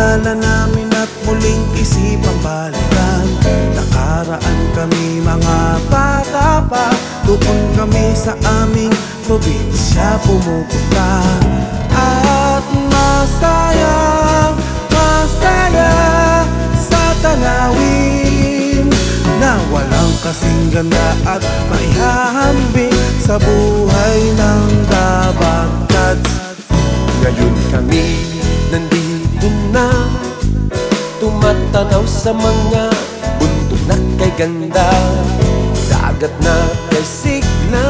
Alala namin at muling isipang balikan. Nakaraan kami mga bata pa. Doon kami sa aming probinsya pumupunta. At masaya, masaya sa tanawin Na walang kasing ganda at maihahambing Sa buhay ng dabat Ngayon kami Tumatanaw sa mga bundok na kay ganda. Dagat na kay sigla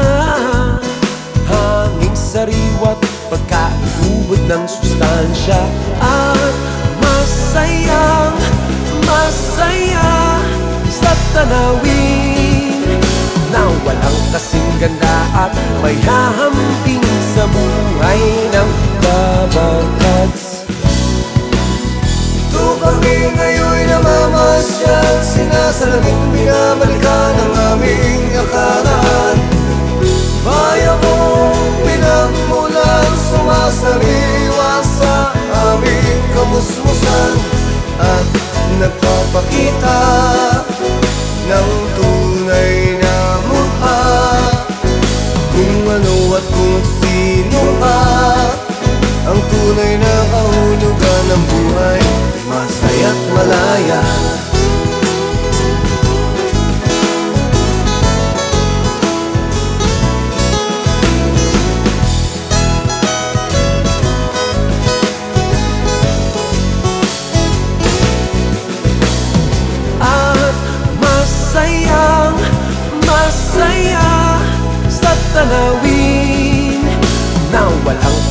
Hanging sariwat pagkaubod ng sustansya. At masayang masaya sa tanawin. Na walang kasing ganda at may hahamping sa buhay namamasyal Sinasalamin binabalikan ang aming akaran Bayan kong pinagmulan Sumasariwa sa aming kamusmusan At nagpapakita ng tunay na mukha. Kung ano at kung sino ka Ang tunay na kahulugan ng buhay Masaya't malaya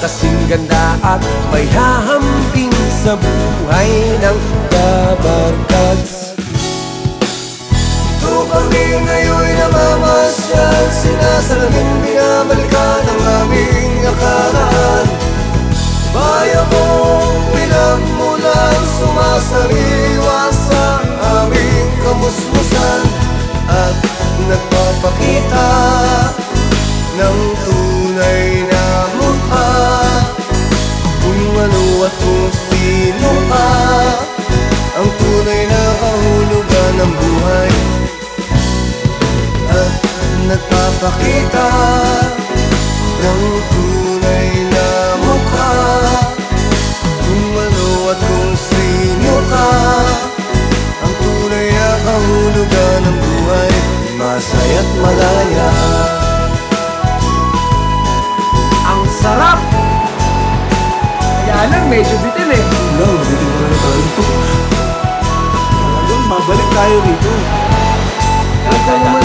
kasing ganda at may hahamping sa buhay ng babagats Ito kami ngayon'y namamasyal Sinasalamin binabalikan ang aming akaran Bayan kong pinagmulan Sumasariwa sa aming kamusmusan At nagpapakita Kung at kung sino ka Ang tunay na kahulugan ng buhay. At nagpapakita ng medyo bitin eh. Wala, mabitin mo na tayo. Talagang babalik tayo rito. Talaga naman